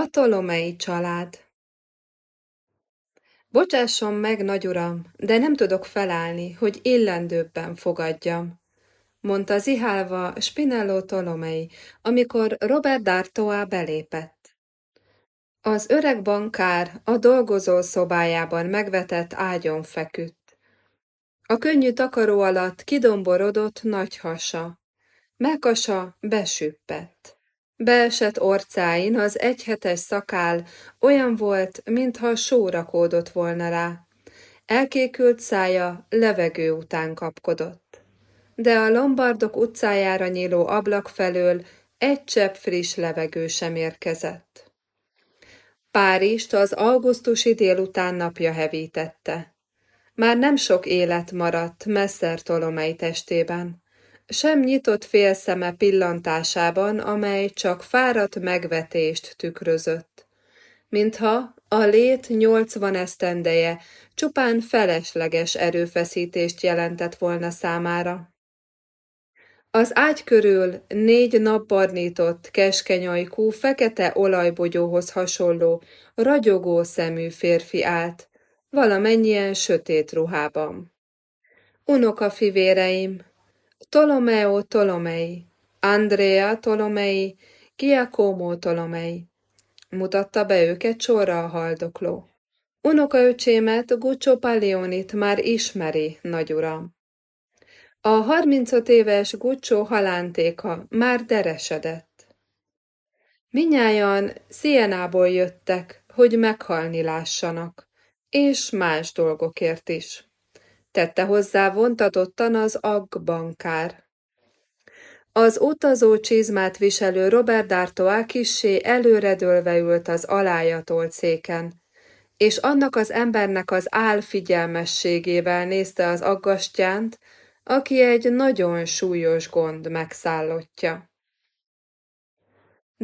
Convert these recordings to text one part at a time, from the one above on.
A Tolomei család Bocsásson meg, nagyuram, de nem tudok felállni, hogy illendőbben fogadjam, mondta zihálva Spinello Tolomei, amikor Robert D'Artois belépett. Az öreg bankár a dolgozó szobájában megvetett ágyon feküdt. A könnyű takaró alatt kidomborodott nagy hasa. Melkasa besüppett. Beesett orcáin az egyhetes szakál olyan volt, mintha só rakódott volna rá. Elkékült szája levegő után kapkodott. De a Lombardok utcájára nyíló ablak felől egy csepp friss levegő sem érkezett. Párizst az augusztusi délután napja hevítette. Már nem sok élet maradt Messzer Tolomei testében sem nyitott félszeme pillantásában, amely csak fáradt megvetést tükrözött. Mintha a lét nyolcvan esztendeje csupán felesleges erőfeszítést jelentett volna számára. Az ágy körül négy napbarnított, keskeny ajkú, fekete olajbogyóhoz hasonló, ragyogó szemű férfi állt, valamennyien sötét ruhában. Unoka fivéreim, Tolomeo Tolomei, Andrea Tolomei, Giacomo Tolomei. Mutatta be őket sorra a haldokló. Unokaöcsémet, Guccio Pallionit már ismeri, nagyuram. A 35 éves Guccio halántéka már deresedett. Minnyájan Szienából jöttek, hogy meghalni lássanak, és más dolgokért is tette hozzá vontatottan az bankár. Az utazó csizmát viselő Robert D'Artois kissé előredőlve ült az alájatolt széken, és annak az embernek az álfigyelmességével nézte az aggastyánt, aki egy nagyon súlyos gond megszállottja.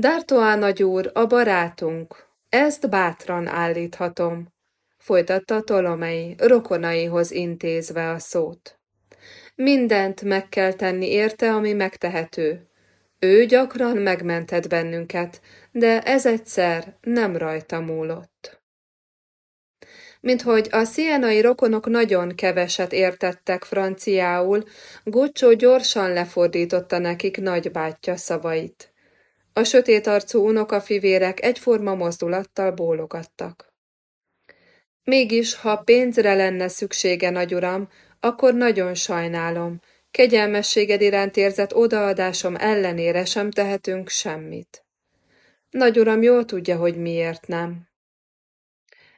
D'Artois nagyúr, a barátunk, ezt bátran állíthatom folytatta Tolomei, rokonaihoz intézve a szót. Mindent meg kell tenni érte, ami megtehető. Ő gyakran megmentett bennünket, de ez egyszer nem rajta múlott. Minthogy a szienai rokonok nagyon keveset értettek franciául, Guccio gyorsan lefordította nekik nagybátyja szavait. A sötét arcú unokafivérek egyforma mozdulattal bólogattak. Mégis, ha pénzre lenne szüksége, nagyuram, akkor nagyon sajnálom. Kegyelmességed iránt érzett odaadásom ellenére sem tehetünk semmit. Nagyuram jól tudja, hogy miért nem.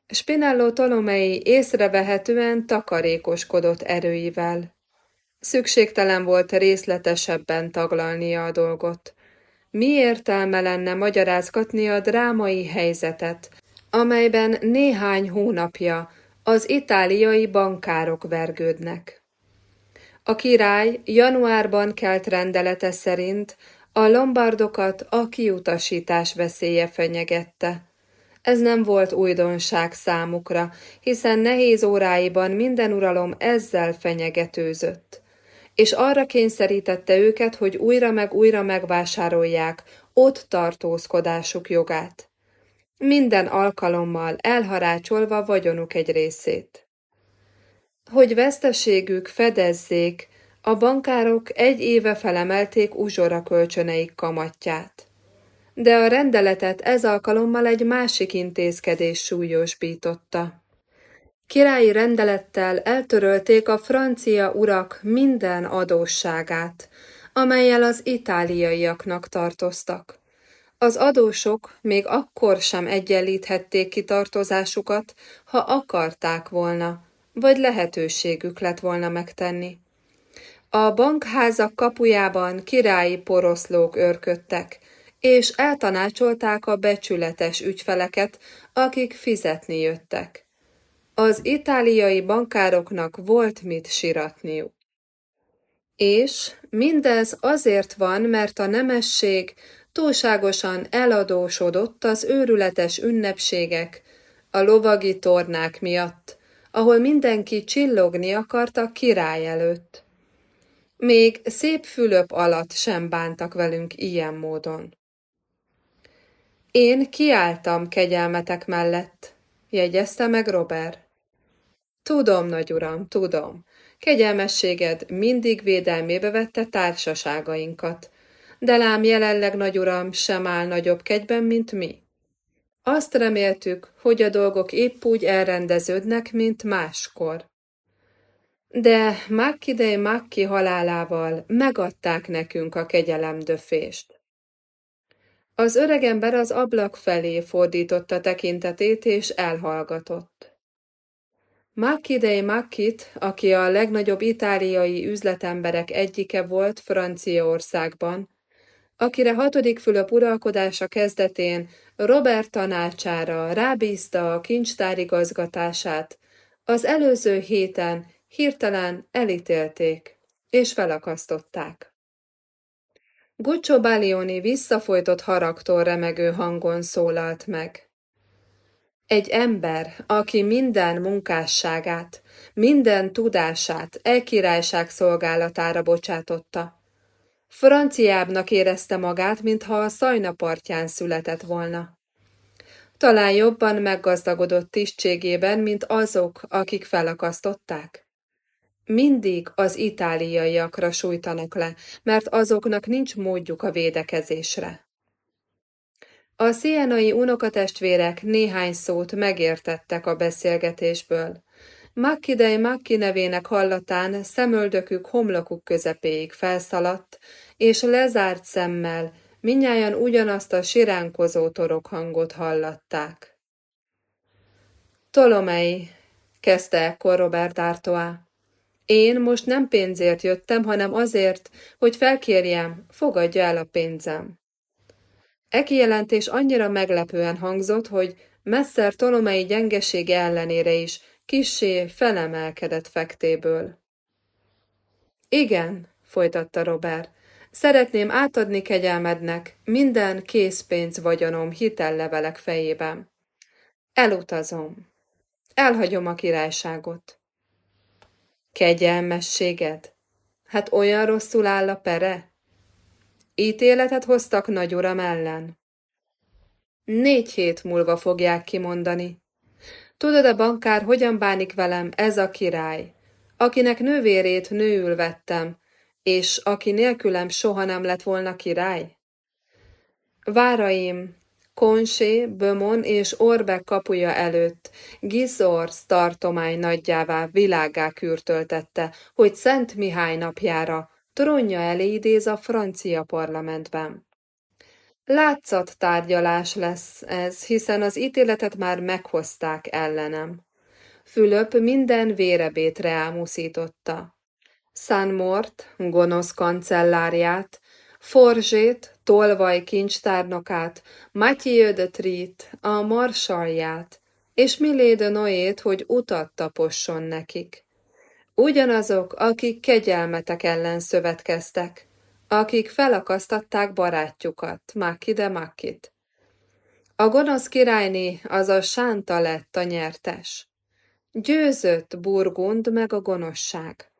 Spinello Tolomei észrevehetően takarékoskodott erőivel. Szükségtelen volt részletesebben taglalnia a dolgot. Mi értelme lenne magyarázgatni a drámai helyzetet, amelyben néhány hónapja az itáliai bankárok vergődnek. A király januárban kelt rendelete szerint a lombardokat a kiutasítás veszélye fenyegette. Ez nem volt újdonság számukra, hiszen nehéz óráiban minden uralom ezzel fenyegetőzött, és arra kényszerítette őket, hogy újra meg újra megvásárolják ott tartózkodásuk jogát minden alkalommal elharácsolva vagyonuk egy részét. Hogy veszteségük fedezzék, a bankárok egy éve felemelték uzsora kölcsöneik kamatját. De a rendeletet ez alkalommal egy másik intézkedés súlyosbította. Királyi rendelettel eltörölték a francia urak minden adósságát, amelyel az itáliaiaknak tartoztak. Az adósok még akkor sem egyenlíthették ki tartozásukat, ha akarták volna, vagy lehetőségük lett volna megtenni. A bankházak kapujában királyi poroszlók örködtek, és eltanácsolták a becsületes ügyfeleket, akik fizetni jöttek. Az itáliai bankároknak volt mit siratniuk. És mindez azért van, mert a nemesség túlságosan eladósodott az őrületes ünnepségek, a lovagi tornák miatt, ahol mindenki csillogni akart a király előtt. Még szép Fülöp alatt sem bántak velünk ilyen módon. Én kiálltam kegyelmetek mellett, jegyezte meg Robert. Tudom, nagy uram, tudom. Kegyelmességed mindig védelmébe vette társaságainkat, de lám jelenleg, nagy uram, sem áll nagyobb kegyben, mint mi. Azt reméltük, hogy a dolgok épp úgy elrendeződnek, mint máskor. De Makkidei Makki halálával megadták nekünk a kegyelemdöfést. Az öregember az ablak felé fordította tekintetét, és elhallgatott. Makkidei Makkit, aki a legnagyobb itáliai üzletemberek egyike volt Franciaországban, akire hatodik Fülöp uralkodása kezdetén Robert tanácsára rábízta a kincstár igazgatását, az előző héten hirtelen elítélték és felakasztották. Guccio Balioni visszafolytott haragtól remegő hangon szólalt meg. Egy ember, aki minden munkásságát, minden tudását e királyság szolgálatára bocsátotta. Franciábbnak érezte magát, mintha a szajna partján született volna. Talán jobban meggazdagodott tisztségében, mint azok, akik felakasztották mindig az itáliaiakra sújtanak le, mert azoknak nincs módjuk a védekezésre. A szienai unokatestvérek néhány szót megértettek a beszélgetésből. Makkidei Makki nevének hallatán szemöldökük homlokuk közepéig felszaladt, és lezárt szemmel minnyáján ugyanazt a siránkozó torok hangot hallatták. Tolomei, kezdte ekkor Robert Artois. Én most nem pénzért jöttem, hanem azért, hogy felkérjem, fogadja el a pénzem. E kijelentés annyira meglepően hangzott, hogy Messzer Tolomei gyengesége ellenére is kissé felemelkedett fektéből. Igen, folytatta Robert, szeretném átadni kegyelmednek minden készpénz vagyonom hitellevelek fejében. Elutazom. Elhagyom a királyságot. Kegyelmességed? Hát olyan rosszul áll a pere? Ítéletet hoztak nagy uram ellen. Négy hét múlva fogják kimondani. Tudod a bankár, hogyan bánik velem ez a király, akinek nővérét nőül vettem, és aki nélkülem soha nem lett volna király? Váraim, Konsé, Bömon és Orbe kapuja előtt Gizorsz tartomány nagyjává világá kürtöltette, hogy Szent Mihály napjára tronja elé idéz a francia parlamentben. Látszat tárgyalás lesz ez, hiszen az ítéletet már meghozták ellenem. Fülöp minden vérebét ámuszította. Szánmort, gonosz kancellárját, Forzsét, Tolvaj kincstárnokát, Mathieu de Trit, a marsalját, és Milé de Noét, hogy utat taposson nekik. Ugyanazok, akik kegyelmetek ellen szövetkeztek, akik felakasztatták barátjukat, Maki de Makit. A gonosz királyné, a Sánta lett a nyertes. Győzött Burgund meg a gonoszság.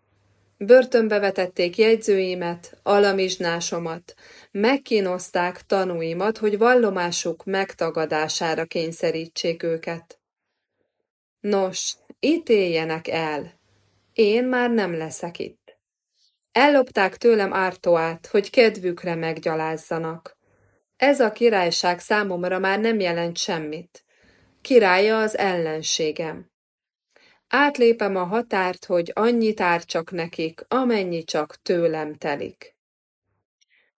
Börtönbe vetették jegyzőimet, alamizsnásomat, megkínozták tanúimat, hogy vallomásuk megtagadására kényszerítsék őket. Nos, ítéljenek el, én már nem leszek itt. Ellopták tőlem ártóát, hogy kedvükre meggyalázzanak. Ez a királyság számomra már nem jelent semmit. Királya az ellenségem. Átlépem a határt, hogy annyit árcsak nekik, amennyi csak tőlem telik.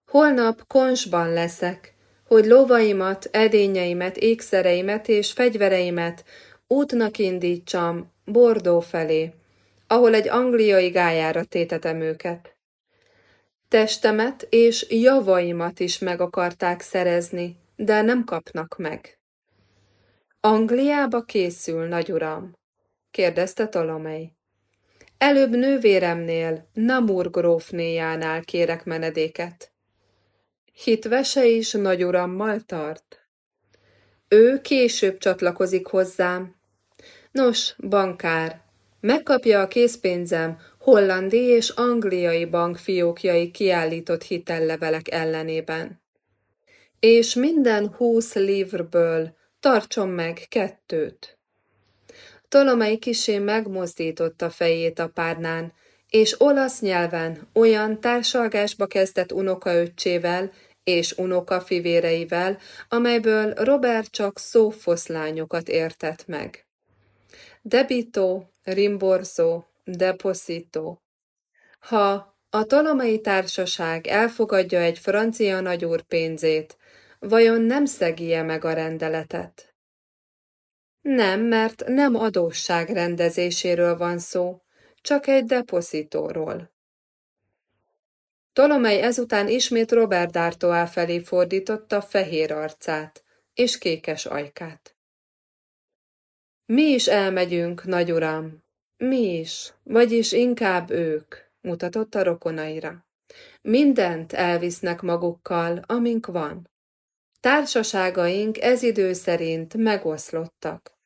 Holnap konsban leszek, hogy lovaimat, edényeimet, ékszereimet és fegyvereimet útnak indítsam Bordó felé, ahol egy angliai gájára tétetem őket. Testemet és javaimat is meg akarták szerezni, de nem kapnak meg. Angliába készül, nagy uram kérdezte Tolomei. Előbb nővéremnél, Namur grófnéjánál kérek menedéket. Hitvese is nagy urammal tart. Ő később csatlakozik hozzám. Nos, bankár, megkapja a készpénzem hollandi és angliai bankfiókjai kiállított hitellevelek ellenében. és minden húsz livrből tartson meg kettőt. Tolomei kisé megmozdította fejét a párnán, és olasz nyelven olyan társalgásba kezdett unokaöccsével és unokafivéreivel, amelyből Robert csak szófoszlányokat értett meg. Debito, rimborzó, deposito. Ha a tolomai társaság elfogadja egy francia nagyúr pénzét, vajon nem szegije meg a rendeletet? Nem, mert nem adósság rendezéséről van szó, csak egy depozitóról. Tolomei ezután ismét Robert D'Artois felé fordította fehér arcát és kékes ajkát. Mi is elmegyünk, nagy uram, mi is, vagyis inkább ők, mutatott a rokonaira. Mindent elvisznek magukkal, amink van. Társaságaink ez idő szerint megoszlottak.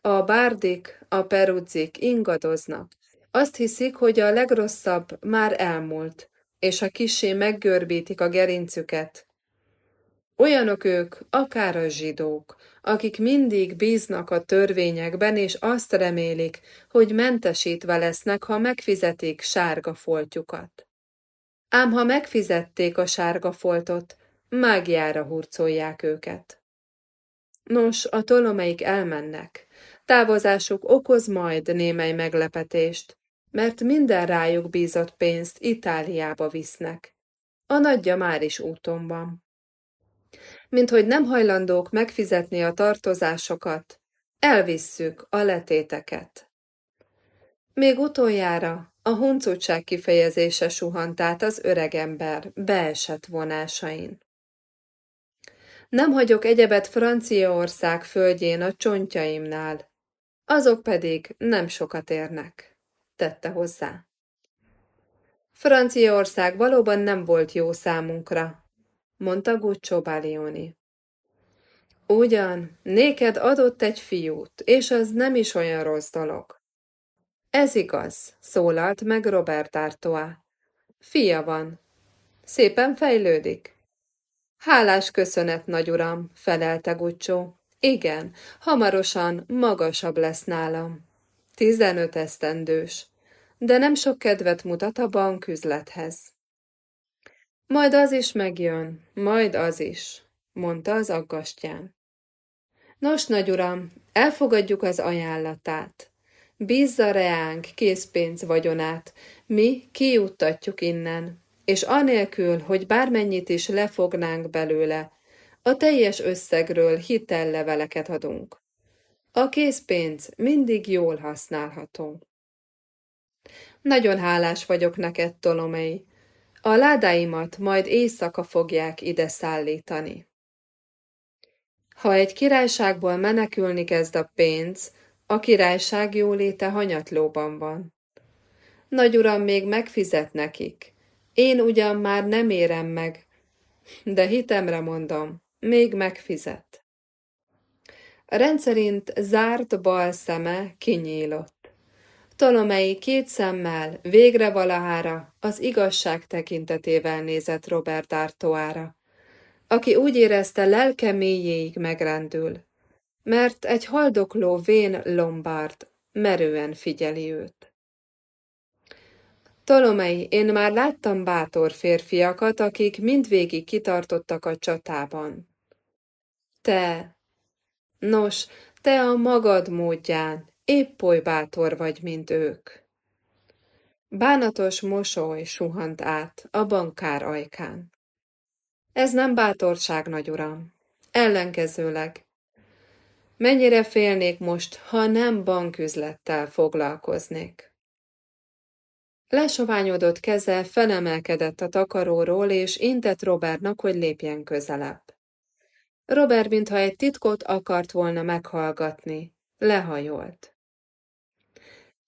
A bárdik, a perudzik ingadoznak. Azt hiszik, hogy a legrosszabb már elmúlt, és ha kisé meggörbítik a gerincüket. Olyanok ők, akár a zsidók, akik mindig bíznak a törvényekben, és azt remélik, hogy mentesítve lesznek, ha megfizetik sárga foltjukat. Ám ha megfizették a sárga foltot, mágiára hurcolják őket. Nos, a tolomeik elmennek. Távozásuk okoz majd némely meglepetést, mert minden rájuk bízott pénzt Itáliába visznek. A nagyja már is úton van. Mint hogy nem hajlandók megfizetni a tartozásokat, elvisszük a letéteket. Még utoljára a huncutság kifejezése suhant át az öregember beesett vonásain. Nem hagyok egyebet Franciaország földjén a csontjaimnál, azok pedig nem sokat érnek tette hozzá. Franciaország valóban nem volt jó számunkra, mondta Guccio Balioni. Ugyan, néked adott egy fiút, és az nem is olyan rossz dolog. Ez igaz, szólalt meg Robert Artois. Fia van. Szépen fejlődik. Hálás köszönet, nagy uram, felelte Guccio. Igen, hamarosan magasabb lesz nálam. Tizenöt esztendős de nem sok kedvet mutat a banküzlethez. Majd az is megjön, majd az is, mondta az aggastyán. Nos, nagy uram, elfogadjuk az ajánlatát. Bízza reánk készpénz vagyonát, mi kijuttatjuk innen, és anélkül, hogy bármennyit is lefognánk belőle, a teljes összegről hitelleveleket adunk. A készpénz mindig jól használható. Nagyon hálás vagyok neked, Tolomei. A ládáimat majd éjszaka fogják ide szállítani. Ha egy királyságból menekülni kezd a pénz, a királyság jóléte hanyatlóban van. Nagy uram még megfizet nekik. Én ugyan már nem érem meg, de hitemre mondom, még megfizet. A rendszerint zárt bal szeme kinyílott. Tolomei két szemmel, végre valahára, az igazság tekintetével nézett Robert Artoára, aki úgy érezte lelke mélyéig megrendül, mert egy haldokló vén Lombard merően figyeli őt. Tolomei, én már láttam bátor férfiakat, akik mindvégig kitartottak a csatában. Te, nos, te a magad módján, épp oly bátor vagy, mint ők. Bánatos mosoly suhant át a bankár ajkán. Ez nem bátorság, nagy uram. Ellenkezőleg. Mennyire félnék most, ha nem banküzlettel foglalkoznék. Lesoványodott keze felemelkedett a takaróról, és intett Robertnak, hogy lépjen közelebb. Robert, mintha egy titkot akart volna meghallgatni, lehajolt.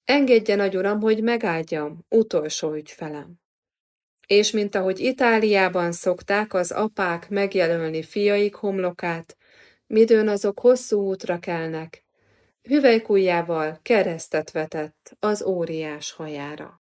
Engedje, nagy hogy megáldjam, utolsó ügyfelem. És mint ahogy Itáliában szokták az apák megjelölni fiaik homlokát, midőn azok hosszú útra kelnek, hüvelykujjával keresztet vetett az óriás hajára.